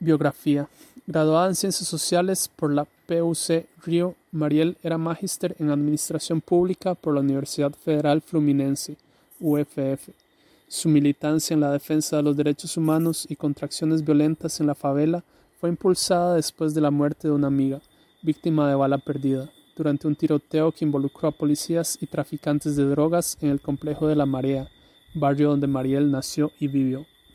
Biografía. Graduada en Ciencias Sociales por la PUC Río, Mariel era magíster en Administración Pública por la Universidad Federal Fluminense, UFF. Su militancia en la defensa de los derechos humanos y contra acciones violentas en la favela fue impulsada después de la muerte de una amiga, víctima de bala perdida, durante un tiroteo que involucró a policías y traficantes de drogas en el complejo de La Marea, barrio donde Mariel nació y vivió.